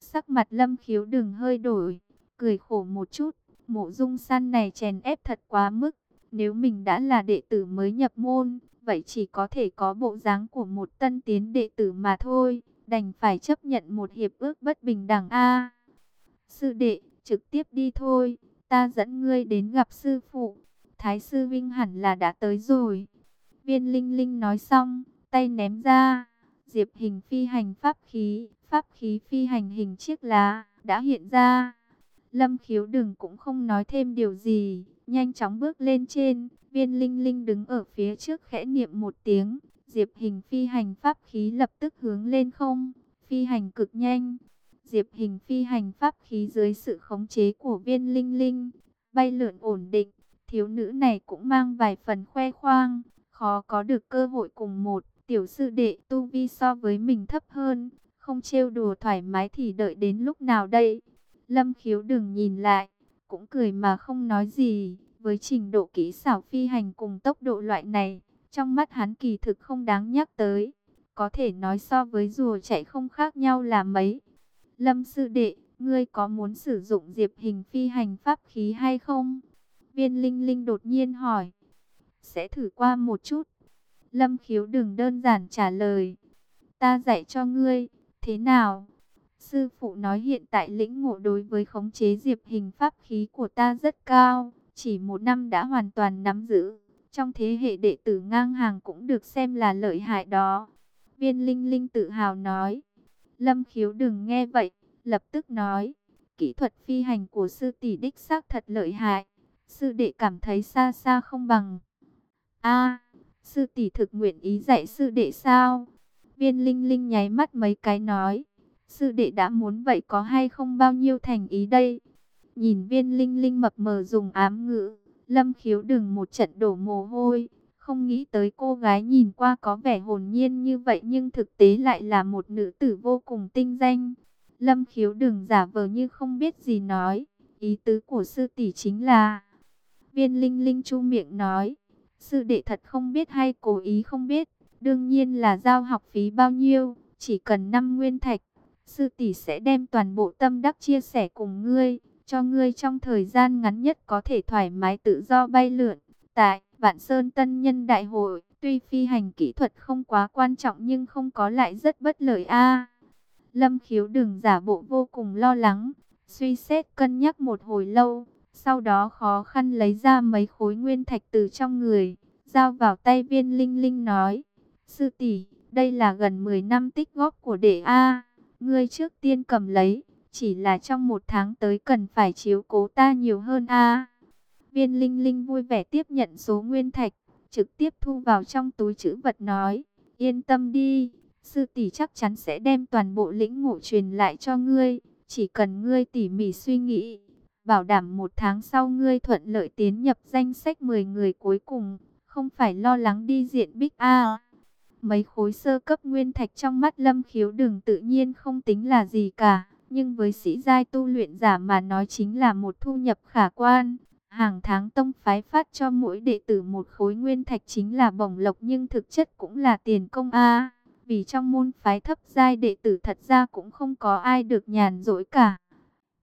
Sắc mặt lâm khiếu đừng hơi đổi, cười khổ một chút, mộ dung săn này chèn ép thật quá mức. Nếu mình đã là đệ tử mới nhập môn, vậy chỉ có thể có bộ dáng của một tân tiến đệ tử mà thôi, đành phải chấp nhận một hiệp ước bất bình đẳng A. sư đệ, trực tiếp đi thôi, ta dẫn ngươi đến gặp sư phụ, Thái sư Vinh hẳn là đã tới rồi. Viên Linh Linh nói xong, tay ném ra, diệp hình phi hành pháp khí, pháp khí phi hành hình chiếc lá đã hiện ra. Lâm khiếu đừng cũng không nói thêm điều gì, nhanh chóng bước lên trên, viên linh linh đứng ở phía trước khẽ niệm một tiếng, diệp hình phi hành pháp khí lập tức hướng lên không, phi hành cực nhanh. Diệp hình phi hành pháp khí dưới sự khống chế của viên linh linh, bay lượn ổn định, thiếu nữ này cũng mang vài phần khoe khoang, khó có được cơ hội cùng một tiểu sư đệ tu vi so với mình thấp hơn, không trêu đùa thoải mái thì đợi đến lúc nào đây? Lâm khiếu đừng nhìn lại, cũng cười mà không nói gì. Với trình độ kỹ xảo phi hành cùng tốc độ loại này, trong mắt hắn kỳ thực không đáng nhắc tới. Có thể nói so với rùa chạy không khác nhau là mấy. Lâm sư đệ, ngươi có muốn sử dụng diệp hình phi hành pháp khí hay không? Viên Linh Linh đột nhiên hỏi. Sẽ thử qua một chút. Lâm khiếu đừng đơn giản trả lời. Ta dạy cho ngươi, thế nào? Sư phụ nói hiện tại lĩnh ngộ đối với khống chế diệp hình pháp khí của ta rất cao, chỉ một năm đã hoàn toàn nắm giữ. Trong thế hệ đệ tử ngang hàng cũng được xem là lợi hại đó. Viên Linh Linh tự hào nói. Lâm khiếu đừng nghe vậy, lập tức nói. Kỹ thuật phi hành của sư tỷ đích xác thật lợi hại. Sư đệ cảm thấy xa xa không bằng. a sư tỷ thực nguyện ý dạy sư đệ sao? Viên Linh Linh nháy mắt mấy cái nói. Sư đệ đã muốn vậy có hay không bao nhiêu thành ý đây? Nhìn viên Linh Linh mập mờ dùng ám ngữ. Lâm khiếu đừng một trận đổ mồ hôi. Không nghĩ tới cô gái nhìn qua có vẻ hồn nhiên như vậy nhưng thực tế lại là một nữ tử vô cùng tinh danh. Lâm khiếu đừng giả vờ như không biết gì nói. Ý tứ của sư tỷ chính là... Viên Linh Linh chu miệng nói. Sư đệ thật không biết hay cố ý không biết, đương nhiên là giao học phí bao nhiêu, chỉ cần 5 nguyên thạch, sư tỷ sẽ đem toàn bộ tâm đắc chia sẻ cùng ngươi, cho ngươi trong thời gian ngắn nhất có thể thoải mái tự do bay lượn. Tại Vạn Sơn Tân Nhân Đại Hội, tuy phi hành kỹ thuật không quá quan trọng nhưng không có lại rất bất lợi a. Lâm khiếu đừng giả bộ vô cùng lo lắng, suy xét cân nhắc một hồi lâu, sau đó khó khăn lấy ra mấy khối nguyên thạch từ trong người, giao vào tay viên linh linh nói, sư tỷ đây là gần 10 năm tích góp của đệ A, ngươi trước tiên cầm lấy, chỉ là trong một tháng tới cần phải chiếu cố ta nhiều hơn A. Viên linh linh vui vẻ tiếp nhận số nguyên thạch, trực tiếp thu vào trong túi chữ vật nói, yên tâm đi, sư tỷ chắc chắn sẽ đem toàn bộ lĩnh ngộ truyền lại cho ngươi, chỉ cần ngươi tỉ mỉ suy nghĩ, bảo đảm một tháng sau ngươi thuận lợi tiến nhập danh sách 10 người cuối cùng, không phải lo lắng đi diện bích A. Mấy khối sơ cấp nguyên thạch trong mắt lâm khiếu đừng tự nhiên không tính là gì cả, nhưng với sĩ giai tu luyện giả mà nói chính là một thu nhập khả quan. Hàng tháng tông phái phát cho mỗi đệ tử một khối nguyên thạch chính là bổng lộc nhưng thực chất cũng là tiền công A. Vì trong môn phái thấp giai đệ tử thật ra cũng không có ai được nhàn rỗi cả.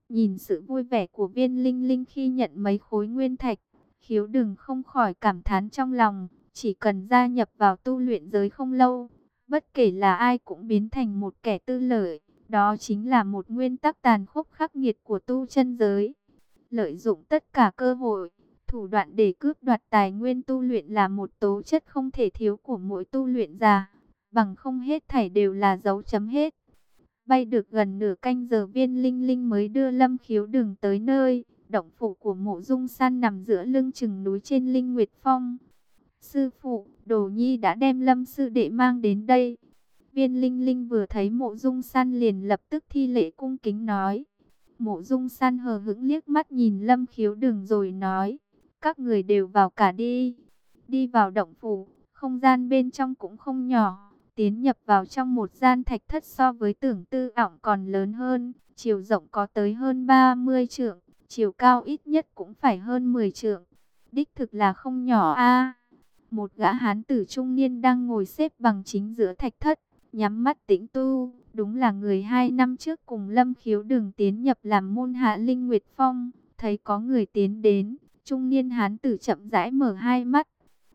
Nhìn sự vui vẻ của viên linh linh khi nhận mấy khối nguyên thạch, khiếu đừng không khỏi cảm thán trong lòng, chỉ cần gia nhập vào tu luyện giới không lâu, bất kể là ai cũng biến thành một kẻ tư lợi, đó chính là một nguyên tắc tàn khốc khắc nghiệt của tu chân giới. Lợi dụng tất cả cơ hội, thủ đoạn để cướp đoạt tài nguyên tu luyện là một tố chất không thể thiếu của mỗi tu luyện giả, bằng không hết thảy đều là dấu chấm hết. Bay được gần nửa canh giờ viên linh linh mới đưa lâm khiếu đường tới nơi. Động phủ của mộ dung san nằm giữa lưng chừng núi trên Linh Nguyệt Phong. Sư phụ, đồ nhi đã đem lâm sư đệ mang đến đây. Viên linh linh vừa thấy mộ dung san liền lập tức thi lễ cung kính nói. Mộ dung san hờ hững liếc mắt nhìn lâm khiếu đường rồi nói. Các người đều vào cả đi. Đi vào động phủ, không gian bên trong cũng không nhỏ tiến nhập vào trong một gian thạch thất so với tưởng tư ỏng còn lớn hơn, chiều rộng có tới hơn 30 trượng, chiều cao ít nhất cũng phải hơn 10 trượng. Đích thực là không nhỏ a một gã hán tử trung niên đang ngồi xếp bằng chính giữa thạch thất, nhắm mắt tĩnh tu, đúng là người hai năm trước cùng Lâm Khiếu Đường tiến nhập làm môn hạ Linh Nguyệt Phong, thấy có người tiến đến, trung niên hán tử chậm rãi mở hai mắt,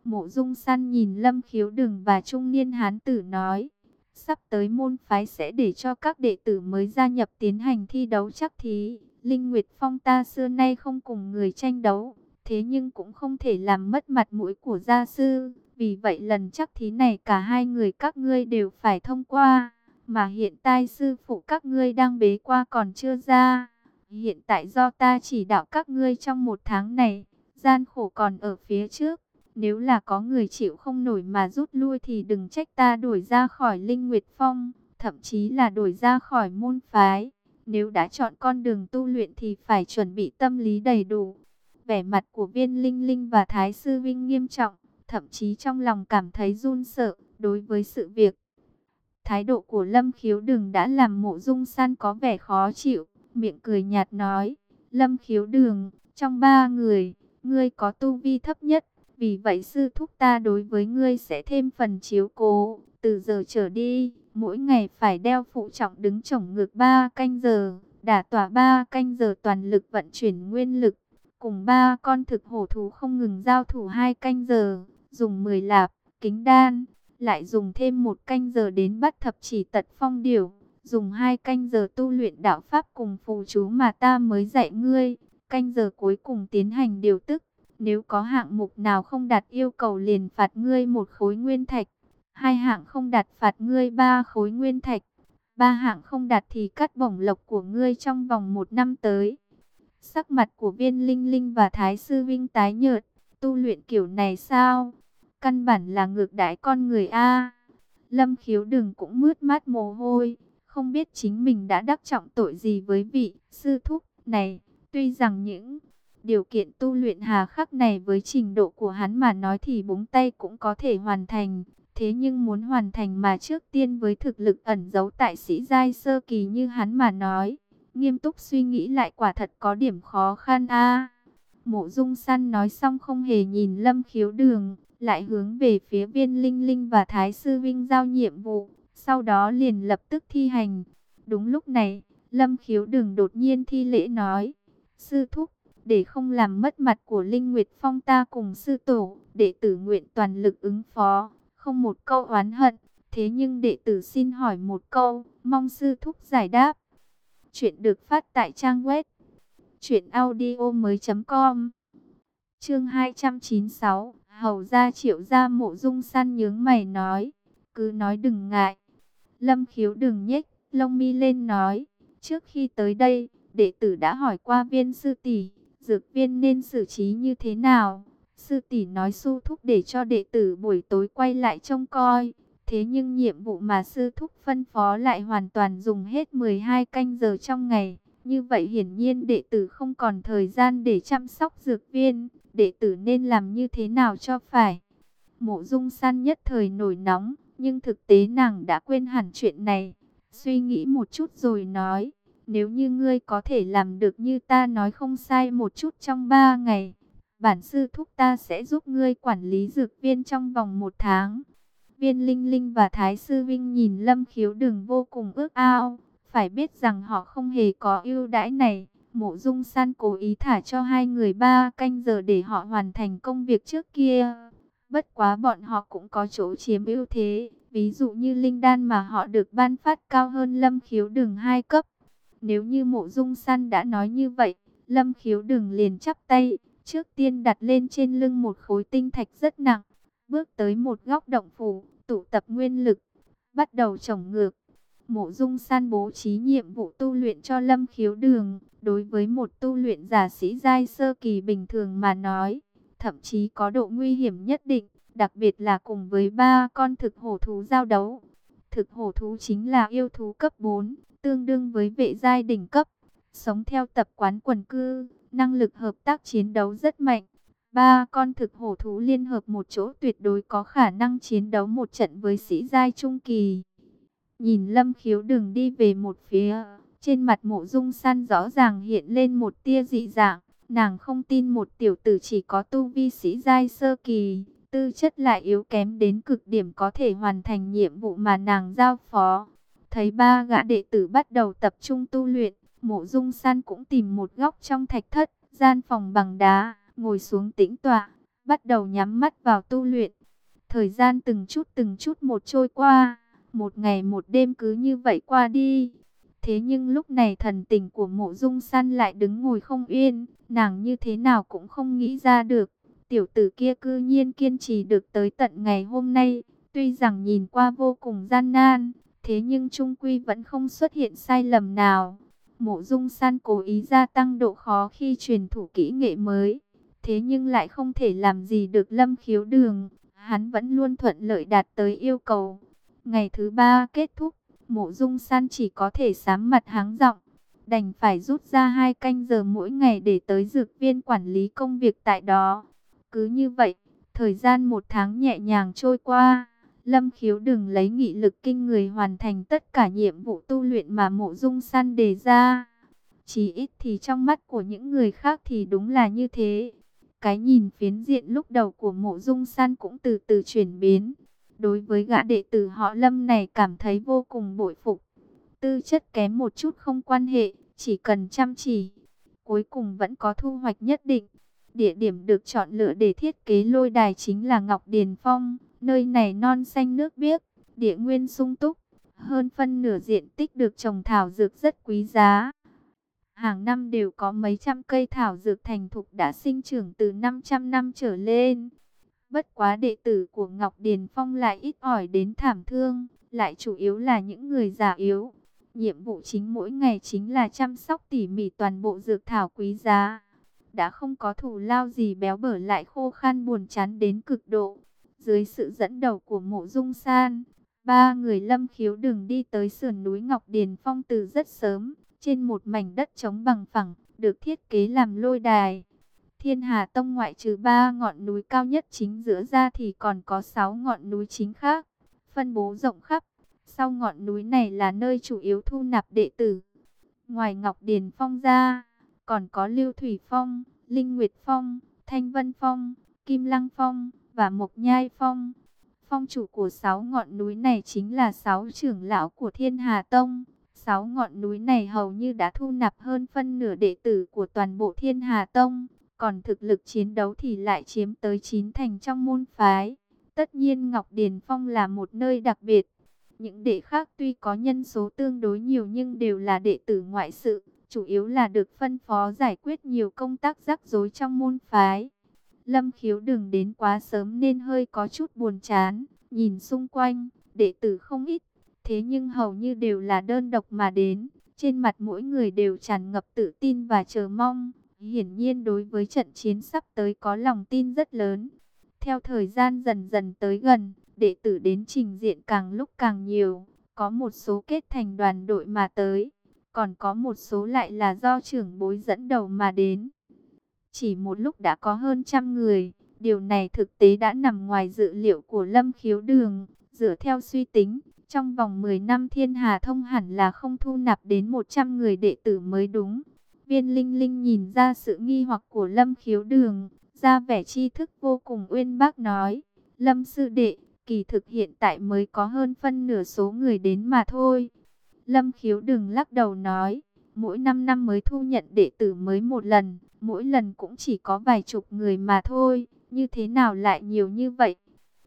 Mộ dung săn nhìn lâm khiếu đường và trung niên hán tử nói. Sắp tới môn phái sẽ để cho các đệ tử mới gia nhập tiến hành thi đấu chắc thí. Linh Nguyệt Phong ta xưa nay không cùng người tranh đấu. Thế nhưng cũng không thể làm mất mặt mũi của gia sư. Vì vậy lần chắc thí này cả hai người các ngươi đều phải thông qua. Mà hiện tại sư phụ các ngươi đang bế qua còn chưa ra. Hiện tại do ta chỉ đạo các ngươi trong một tháng này. Gian khổ còn ở phía trước nếu là có người chịu không nổi mà rút lui thì đừng trách ta đuổi ra khỏi Linh Nguyệt Phong, thậm chí là đuổi ra khỏi môn phái. Nếu đã chọn con đường tu luyện thì phải chuẩn bị tâm lý đầy đủ. Vẻ mặt của viên Linh Linh và Thái Sư Vinh nghiêm trọng, thậm chí trong lòng cảm thấy run sợ đối với sự việc. Thái độ của Lâm Khiếu Đường đã làm mộ dung san có vẻ khó chịu, miệng cười nhạt nói, Lâm Khiếu Đường, trong ba người, ngươi có tu vi thấp nhất, vì vậy sư thúc ta đối với ngươi sẽ thêm phần chiếu cố. Từ giờ trở đi, mỗi ngày phải đeo phụ trọng đứng chổng ngược ba canh giờ, đả tỏa ba canh giờ toàn lực vận chuyển nguyên lực. Cùng ba con thực hổ thú không ngừng giao thủ hai canh giờ, dùng 10 lạp, kính đan, lại dùng thêm một canh giờ đến bắt thập chỉ tật phong điểu, dùng hai canh giờ tu luyện đạo pháp cùng phù chú mà ta mới dạy ngươi, canh giờ cuối cùng tiến hành điều tức, nếu có hạng mục nào không đạt yêu cầu liền phạt ngươi một khối nguyên thạch. Hai hạng không đạt phạt ngươi ba khối nguyên thạch. Ba hạng không đạt thì cắt bổng lộc của ngươi trong vòng một năm tới. Sắc mặt của viên linh linh và thái sư vinh tái nhợt. Tu luyện kiểu này sao? Căn bản là ngược đãi con người A. Lâm khiếu đừng cũng mướt mắt mồ hôi. Không biết chính mình đã đắc trọng tội gì với vị sư thúc này. Tuy rằng những Điều kiện tu luyện hà khắc này với trình độ của hắn mà nói thì búng tay cũng có thể hoàn thành. Thế nhưng muốn hoàn thành mà trước tiên với thực lực ẩn giấu tại sĩ giai sơ kỳ như hắn mà nói. Nghiêm túc suy nghĩ lại quả thật có điểm khó khăn a Mộ dung săn nói xong không hề nhìn lâm khiếu đường. lại hướng về phía viên linh linh và thái sư vinh giao nhiệm vụ, sau đó liền lập tức thi hành. Đúng lúc này, lâm khiếu đường đột nhiên thi lễ nói, sư thúc, để không làm mất mặt của Linh Nguyệt Phong ta cùng sư tổ, đệ tử nguyện toàn lực ứng phó, không một câu oán hận. Thế nhưng đệ tử xin hỏi một câu, mong sư thúc giải đáp. Chuyện được phát tại trang web truyệnaudiomoi.com. Chương 296, Hầu gia Triệu gia Mộ Dung San nhướng mày nói, cứ nói đừng ngại. Lâm Khiếu đừng nhếch lông mi lên nói, trước khi tới đây, đệ tử đã hỏi qua viên sư tỷ, dược viên nên xử trí như thế nào? Sư tỷ nói su thúc để cho đệ tử buổi tối quay lại trông coi. Thế nhưng nhiệm vụ mà sư thúc phân phó lại hoàn toàn dùng hết 12 canh giờ trong ngày. Như vậy hiển nhiên đệ tử không còn thời gian để chăm sóc dược viên. Đệ tử nên làm như thế nào cho phải? Mộ dung san nhất thời nổi nóng. Nhưng thực tế nàng đã quên hẳn chuyện này. Suy nghĩ một chút rồi nói. Nếu như ngươi có thể làm được như ta nói không sai một chút trong ba ngày, bản sư thúc ta sẽ giúp ngươi quản lý dược viên trong vòng một tháng. Viên Linh Linh và Thái Sư Vinh nhìn Lâm Khiếu Đừng vô cùng ước ao, phải biết rằng họ không hề có ưu đãi này. Mộ Dung San cố ý thả cho hai người ba canh giờ để họ hoàn thành công việc trước kia. Bất quá bọn họ cũng có chỗ chiếm ưu thế, ví dụ như linh đan mà họ được ban phát cao hơn Lâm Khiếu Đừng hai cấp. Nếu như mộ dung San đã nói như vậy, lâm khiếu đừng liền chắp tay, trước tiên đặt lên trên lưng một khối tinh thạch rất nặng, bước tới một góc động phủ, tụ tập nguyên lực, bắt đầu trồng ngược. Mộ dung san bố trí nhiệm vụ tu luyện cho lâm khiếu đường, đối với một tu luyện giả sĩ giai sơ kỳ bình thường mà nói, thậm chí có độ nguy hiểm nhất định, đặc biệt là cùng với ba con thực hổ thú giao đấu. Thực hổ thú chính là yêu thú cấp 4, tương đương với vệ giai đỉnh cấp, sống theo tập quán quần cư, năng lực hợp tác chiến đấu rất mạnh. Ba con thực hổ thú liên hợp một chỗ tuyệt đối có khả năng chiến đấu một trận với sĩ giai trung kỳ. Nhìn lâm khiếu đừng đi về một phía, trên mặt mộ dung san rõ ràng hiện lên một tia dị dạng. Nàng không tin một tiểu tử chỉ có tu vi sĩ giai sơ kỳ, tư chất lại yếu kém đến cực điểm có thể hoàn thành nhiệm vụ mà nàng giao phó. Thấy ba gã đệ tử bắt đầu tập trung tu luyện, mộ dung san cũng tìm một góc trong thạch thất, gian phòng bằng đá, ngồi xuống tĩnh tọa, bắt đầu nhắm mắt vào tu luyện. Thời gian từng chút từng chút một trôi qua, một ngày một đêm cứ như vậy qua đi. Thế nhưng lúc này thần tình của mộ dung san lại đứng ngồi không yên, nàng như thế nào cũng không nghĩ ra được. Tiểu tử kia cư nhiên kiên trì được tới tận ngày hôm nay, tuy rằng nhìn qua vô cùng gian nan, Thế nhưng Trung Quy vẫn không xuất hiện sai lầm nào. Mộ Dung San cố ý gia tăng độ khó khi truyền thủ kỹ nghệ mới. Thế nhưng lại không thể làm gì được lâm khiếu đường. Hắn vẫn luôn thuận lợi đạt tới yêu cầu. Ngày thứ ba kết thúc, mộ Dung San chỉ có thể sám mặt háng giọng. Đành phải rút ra hai canh giờ mỗi ngày để tới dược viên quản lý công việc tại đó. Cứ như vậy, thời gian một tháng nhẹ nhàng trôi qua. Lâm khiếu đừng lấy nghị lực kinh người hoàn thành tất cả nhiệm vụ tu luyện mà mộ dung săn đề ra. Chỉ ít thì trong mắt của những người khác thì đúng là như thế. Cái nhìn phiến diện lúc đầu của mộ dung san cũng từ từ chuyển biến. Đối với gã đệ tử họ Lâm này cảm thấy vô cùng bội phục. Tư chất kém một chút không quan hệ, chỉ cần chăm chỉ. Cuối cùng vẫn có thu hoạch nhất định. Địa điểm được chọn lựa để thiết kế lôi đài chính là Ngọc Điền Phong. Nơi này non xanh nước biếc, địa nguyên sung túc, hơn phân nửa diện tích được trồng thảo dược rất quý giá. Hàng năm đều có mấy trăm cây thảo dược thành thục đã sinh trưởng từ 500 năm trở lên. Bất quá đệ tử của Ngọc Điền Phong lại ít ỏi đến thảm thương, lại chủ yếu là những người già yếu. Nhiệm vụ chính mỗi ngày chính là chăm sóc tỉ mỉ toàn bộ dược thảo quý giá. Đã không có thủ lao gì béo bở lại khô khan buồn chán đến cực độ. Dưới sự dẫn đầu của mộ dung san, ba người lâm khiếu đường đi tới sườn núi Ngọc Điền Phong từ rất sớm, trên một mảnh đất trống bằng phẳng, được thiết kế làm lôi đài. Thiên Hà Tông ngoại trừ ba ngọn núi cao nhất chính giữa ra thì còn có sáu ngọn núi chính khác, phân bố rộng khắp. Sau ngọn núi này là nơi chủ yếu thu nạp đệ tử. Ngoài Ngọc Điền Phong ra, còn có Lưu Thủy Phong, Linh Nguyệt Phong, Thanh Vân Phong, Kim Lăng Phong, và Mộc Nhai Phong. Phong chủ của sáu ngọn núi này chính là sáu trưởng lão của Thiên Hà Tông. Sáu ngọn núi này hầu như đã thu nạp hơn phân nửa đệ tử của toàn bộ Thiên Hà Tông. Còn thực lực chiến đấu thì lại chiếm tới chín thành trong môn phái. Tất nhiên Ngọc Điền Phong là một nơi đặc biệt. Những đệ khác tuy có nhân số tương đối nhiều nhưng đều là đệ tử ngoại sự. Chủ yếu là được phân phó giải quyết nhiều công tác rắc rối trong môn phái. Lâm khiếu đừng đến quá sớm nên hơi có chút buồn chán. Nhìn xung quanh, đệ tử không ít. Thế nhưng hầu như đều là đơn độc mà đến. Trên mặt mỗi người đều tràn ngập tự tin và chờ mong. Hiển nhiên đối với trận chiến sắp tới có lòng tin rất lớn. Theo thời gian dần dần tới gần, đệ tử đến trình diện càng lúc càng nhiều. Có một số kết thành đoàn đội mà tới, còn có một số lại là do trưởng bối dẫn đầu mà đến. Chỉ một lúc đã có hơn trăm người, điều này thực tế đã nằm ngoài dự liệu của Lâm Khiếu Đường. Dựa theo suy tính, trong vòng 10 năm thiên hà thông hẳn là không thu nạp đến 100 người đệ tử mới đúng. Viên Linh Linh nhìn ra sự nghi hoặc của Lâm Khiếu Đường, ra vẻ tri thức vô cùng uyên bác nói, Lâm Sư Đệ, kỳ thực hiện tại mới có hơn phân nửa số người đến mà thôi. Lâm Khiếu Đường lắc đầu nói, mỗi 5 năm mới thu nhận đệ tử mới một lần, mỗi lần cũng chỉ có vài chục người mà thôi, như thế nào lại nhiều như vậy?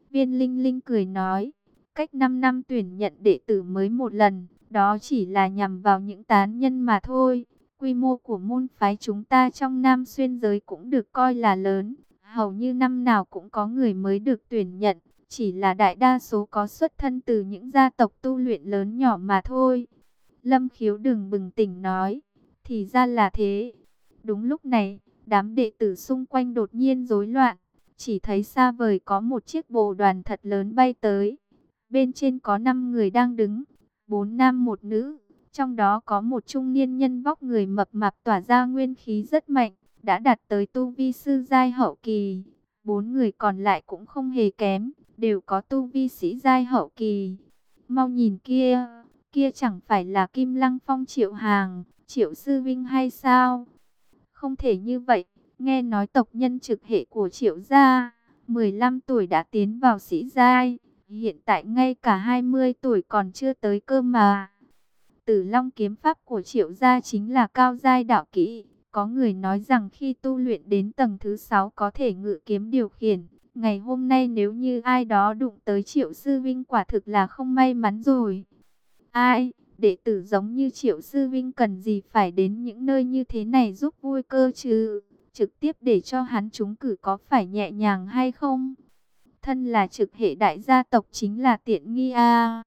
Viên Linh Linh cười nói, cách 5 năm tuyển nhận đệ tử mới một lần, đó chỉ là nhằm vào những tán nhân mà thôi. Quy mô của môn phái chúng ta trong Nam Xuyên giới cũng được coi là lớn, hầu như năm nào cũng có người mới được tuyển nhận, chỉ là đại đa số có xuất thân từ những gia tộc tu luyện lớn nhỏ mà thôi. Lâm khiếu đừng bừng tỉnh nói, thì ra là thế. Đúng lúc này, đám đệ tử xung quanh đột nhiên rối loạn, chỉ thấy xa vời có một chiếc bồ đoàn thật lớn bay tới. Bên trên có 5 người đang đứng, bốn nam một nữ. Trong đó có một trung niên nhân vóc người mập mạp tỏa ra nguyên khí rất mạnh, đã đạt tới tu vi sư giai hậu kỳ. Bốn người còn lại cũng không hề kém, đều có tu vi sĩ giai hậu kỳ. Mau nhìn kia, kia chẳng phải là Kim Lăng Phong Triệu Hàng, Triệu Sư Vinh hay sao? Không thể như vậy, nghe nói tộc nhân trực hệ của Triệu gia, 15 tuổi đã tiến vào sĩ giai, hiện tại ngay cả 20 tuổi còn chưa tới cơ mà. Tử Long kiếm pháp của Triệu gia chính là cao giai đạo kỹ. Có người nói rằng khi tu luyện đến tầng thứ 6 có thể ngự kiếm điều khiển. Ngày hôm nay nếu như ai đó đụng tới Triệu Sư Vinh quả thực là không may mắn rồi. Ai, đệ tử giống như Triệu Sư Vinh cần gì phải đến những nơi như thế này giúp vui cơ chứ? Trực tiếp để cho hắn trúng cử có phải nhẹ nhàng hay không? Thân là trực hệ đại gia tộc chính là tiện nghi a.